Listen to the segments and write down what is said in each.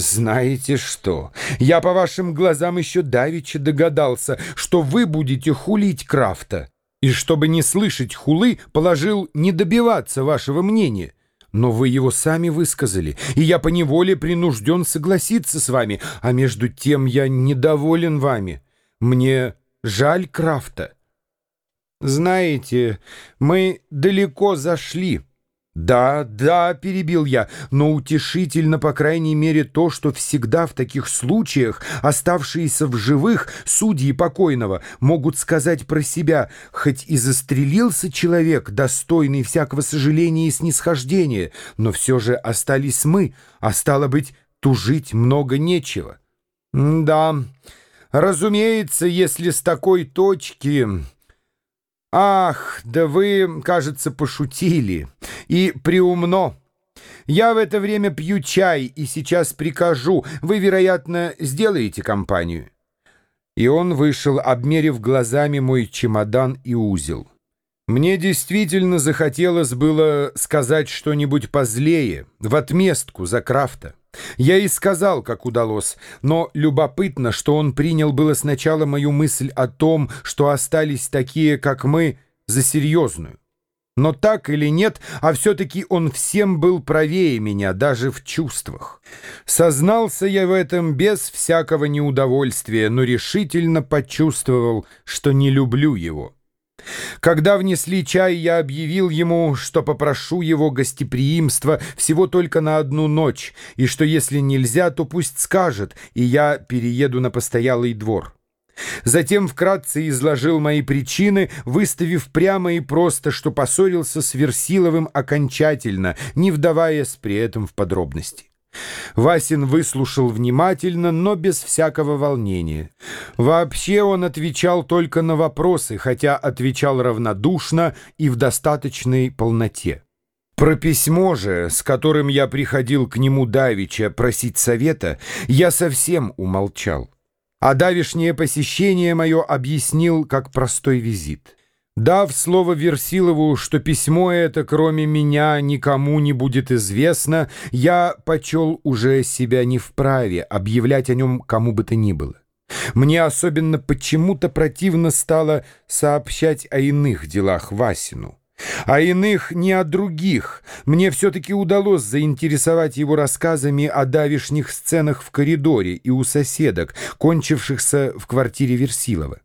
«Знаете что? Я по вашим глазам еще давеча догадался, что вы будете хулить Крафта. И чтобы не слышать хулы, положил не добиваться вашего мнения. Но вы его сами высказали, и я поневоле принужден согласиться с вами, а между тем я недоволен вами. Мне жаль Крафта». «Знаете, мы далеко зашли». «Да, да», — перебил я, но утешительно, по крайней мере, то, что всегда в таких случаях оставшиеся в живых судьи покойного могут сказать про себя, хоть и застрелился человек, достойный всякого сожаления и снисхождения, но все же остались мы, а стало быть, тужить много нечего. «Да, разумеется, если с такой точки...» «Ах, да вы, кажется, пошутили. И приумно. Я в это время пью чай и сейчас прикажу. Вы, вероятно, сделаете компанию». И он вышел, обмерив глазами мой чемодан и узел. Мне действительно захотелось было сказать что-нибудь позлее, в отместку за Крафта. Я и сказал, как удалось, но любопытно, что он принял было сначала мою мысль о том, что остались такие, как мы, за серьезную. Но так или нет, а все-таки он всем был правее меня, даже в чувствах. Сознался я в этом без всякого неудовольствия, но решительно почувствовал, что не люблю его. Когда внесли чай, я объявил ему, что попрошу его гостеприимства всего только на одну ночь, и что если нельзя, то пусть скажет, и я перееду на постоялый двор. Затем вкратце изложил мои причины, выставив прямо и просто, что поссорился с Версиловым окончательно, не вдаваясь при этом в подробности. Васин выслушал внимательно, но без всякого волнения. Вообще он отвечал только на вопросы, хотя отвечал равнодушно и в достаточной полноте. Про письмо же, с которым я приходил к нему давеча просить совета, я совсем умолчал. А давишнее посещение мое объяснил как простой визит. Дав слово Версилову, что письмо это, кроме меня, никому не будет известно, я почел уже себя не вправе объявлять о нем кому бы то ни было. Мне особенно почему-то противно стало сообщать о иных делах Васину. А иных не о других. Мне все-таки удалось заинтересовать его рассказами о давишних сценах в коридоре и у соседок, кончившихся в квартире Версилова.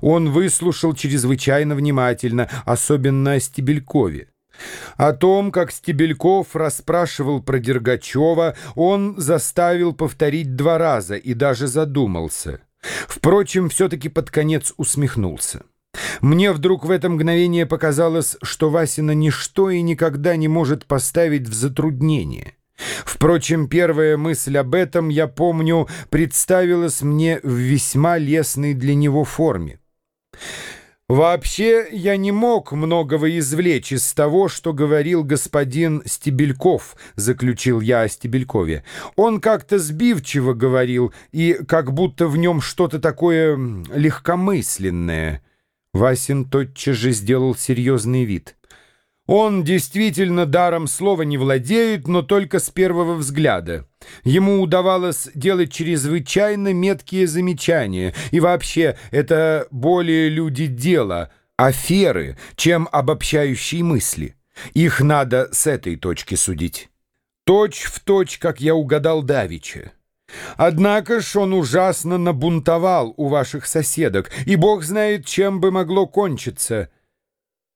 Он выслушал чрезвычайно внимательно, особенно о Стебелькове. О том, как Стебельков расспрашивал про Дергачева, он заставил повторить два раза и даже задумался. Впрочем, все-таки под конец усмехнулся. Мне вдруг в это мгновение показалось, что Васина ничто и никогда не может поставить в затруднение. Впрочем, первая мысль об этом, я помню, представилась мне в весьма лестной для него форме. Вообще, я не мог многого извлечь из того, что говорил господин Стебельков, заключил я о Стебелькове. Он как-то сбивчиво говорил, и как будто в нем что-то такое легкомысленное. Васин тотчас же сделал серьезный вид — он действительно даром слова не владеет, но только с первого взгляда. Ему удавалось делать чрезвычайно меткие замечания, и вообще это более люди дела, аферы, чем обобщающие мысли. Их надо с этой точки судить. Точь в точь, как я угадал Давича. Однако ж он ужасно набунтовал у ваших соседок, и бог знает, чем бы могло кончиться —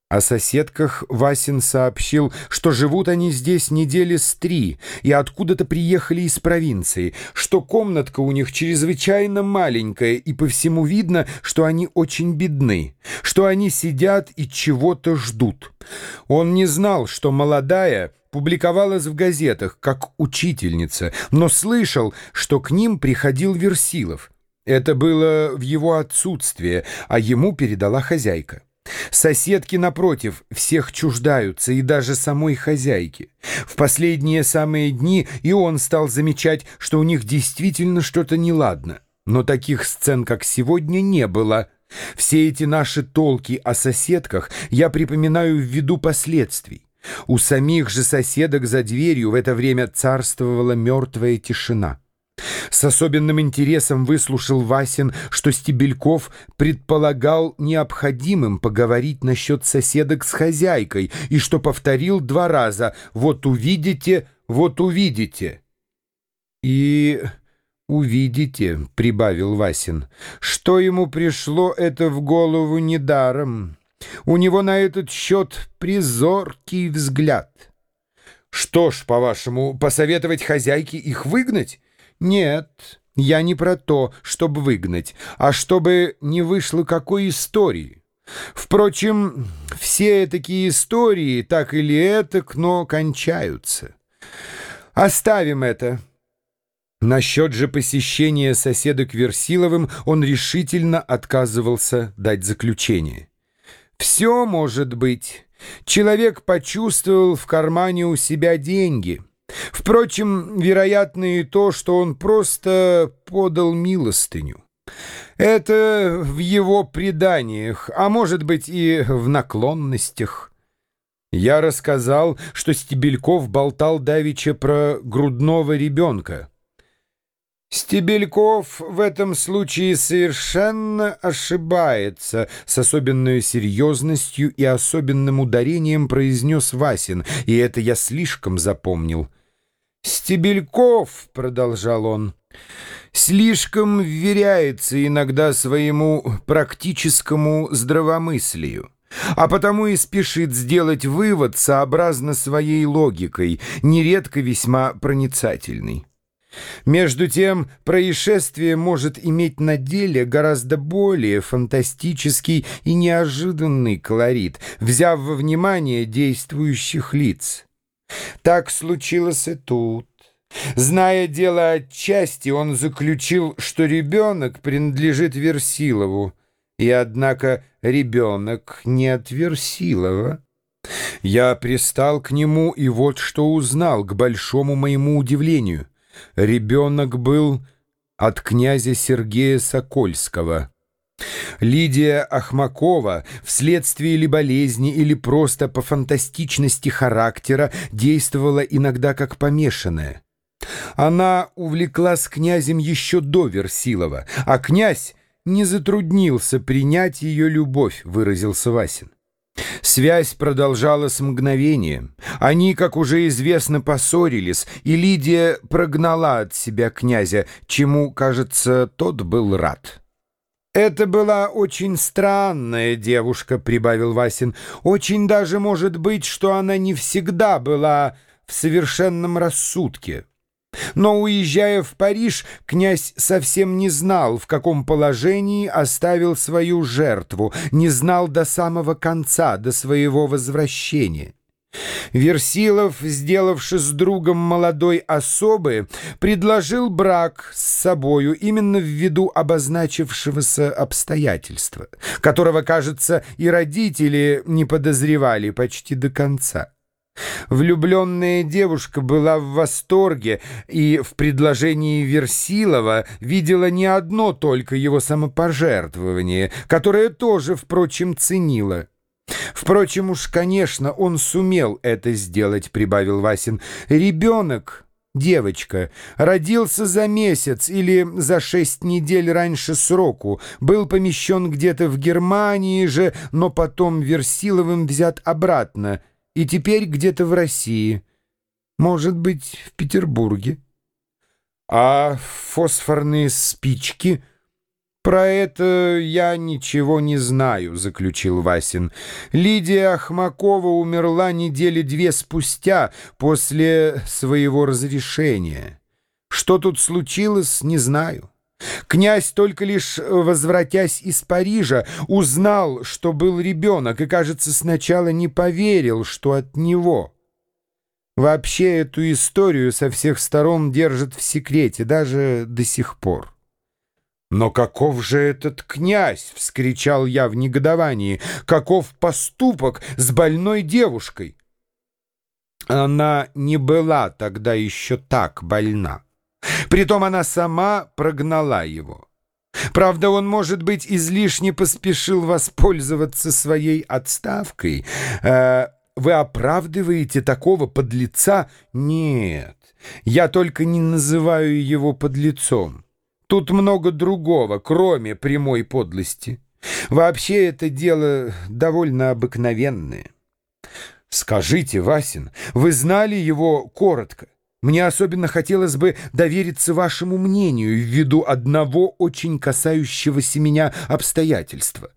о соседках Васин сообщил, что живут они здесь недели с три и откуда-то приехали из провинции, что комнатка у них чрезвычайно маленькая и по всему видно, что они очень бедны, что они сидят и чего-то ждут. Он не знал, что молодая публиковалась в газетах как учительница, но слышал, что к ним приходил Версилов. Это было в его отсутствие, а ему передала хозяйка. Соседки, напротив, всех чуждаются, и даже самой хозяйки. В последние самые дни и он стал замечать, что у них действительно что-то неладно. Но таких сцен, как сегодня, не было. Все эти наши толки о соседках я припоминаю в виду последствий. У самих же соседок за дверью в это время царствовала мертвая тишина. С особенным интересом выслушал Васин, что Стебельков предполагал необходимым поговорить насчет соседок с хозяйкой и что повторил два раза «вот увидите, вот увидите». «И увидите», — прибавил Васин, — «что ему пришло это в голову недаром. У него на этот счет призоркий взгляд». «Что ж, по-вашему, посоветовать хозяйке их выгнать?» «Нет, я не про то, чтобы выгнать, а чтобы не вышло какой истории. Впрочем, все такие истории, так или этак, но кончаются. Оставим это». Насчет же посещения соседа к Версиловым он решительно отказывался дать заключение. «Все может быть. Человек почувствовал в кармане у себя деньги». Впрочем, вероятно и то, что он просто подал милостыню. Это в его преданиях, а может быть и в наклонностях. Я рассказал, что Стебельков болтал давеча про грудного ребенка. Стебельков в этом случае совершенно ошибается, с особенной серьезностью и особенным ударением произнес Васин, и это я слишком запомнил. «Стебельков», — продолжал он, — «слишком вверяется иногда своему практическому здравомыслию, а потому и спешит сделать вывод сообразно своей логикой, нередко весьма проницательный». Между тем, происшествие может иметь на деле гораздо более фантастический и неожиданный колорит, взяв во внимание действующих лиц. Так случилось и тут. Зная дело отчасти, он заключил, что ребенок принадлежит Версилову, и, однако, ребенок не от Версилова. Я пристал к нему и вот что узнал, к большому моему удивлению — Ребенок был от князя Сергея Сокольского. Лидия Ахмакова вследствие или болезни, или просто по фантастичности характера действовала иногда как помешанная. Она увлеклась князем еще до Версилова, а князь не затруднился принять ее любовь, выразился Васин. Связь продолжалась мгновение. Они, как уже известно, поссорились, и Лидия прогнала от себя князя, чему, кажется, тот был рад. «Это была очень странная девушка», — прибавил Васин. «Очень даже может быть, что она не всегда была в совершенном рассудке». Но, уезжая в Париж, князь совсем не знал, в каком положении оставил свою жертву, не знал до самого конца, до своего возвращения. Версилов, сделавшись с другом молодой особы, предложил брак с собою именно ввиду обозначившегося обстоятельства, которого, кажется, и родители не подозревали почти до конца. Влюбленная девушка была в восторге и в предложении Версилова видела не одно только его самопожертвование, которое тоже, впрочем, ценила. «Впрочем, уж, конечно, он сумел это сделать», — прибавил Васин. «Ребенок, девочка, родился за месяц или за шесть недель раньше сроку, был помещен где-то в Германии же, но потом Версиловым взят обратно» и теперь где-то в России, может быть, в Петербурге. А фосфорные спички... «Про это я ничего не знаю», — заключил Васин. «Лидия Ахмакова умерла недели две спустя после своего разрешения. Что тут случилось, не знаю». Князь, только лишь возвратясь из Парижа, узнал, что был ребенок, и, кажется, сначала не поверил, что от него. Вообще эту историю со всех сторон держат в секрете, даже до сих пор. «Но каков же этот князь?» — вскричал я в негодовании. «Каков поступок с больной девушкой?» Она не была тогда еще так больна. Притом она сама прогнала его. Правда, он, может быть, излишне поспешил воспользоваться своей отставкой. Э, вы оправдываете такого подлеца? Нет, Я только не называю его подлецом. Тут много другого, кроме прямой подлости. Вообще это дело довольно обыкновенное. Скажите, Васин, вы знали его коротко? Мне особенно хотелось бы довериться вашему мнению ввиду одного очень касающегося меня обстоятельства.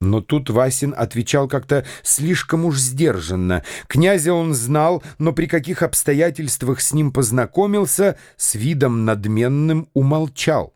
Но тут Васин отвечал как-то слишком уж сдержанно. Князя он знал, но при каких обстоятельствах с ним познакомился, с видом надменным умолчал.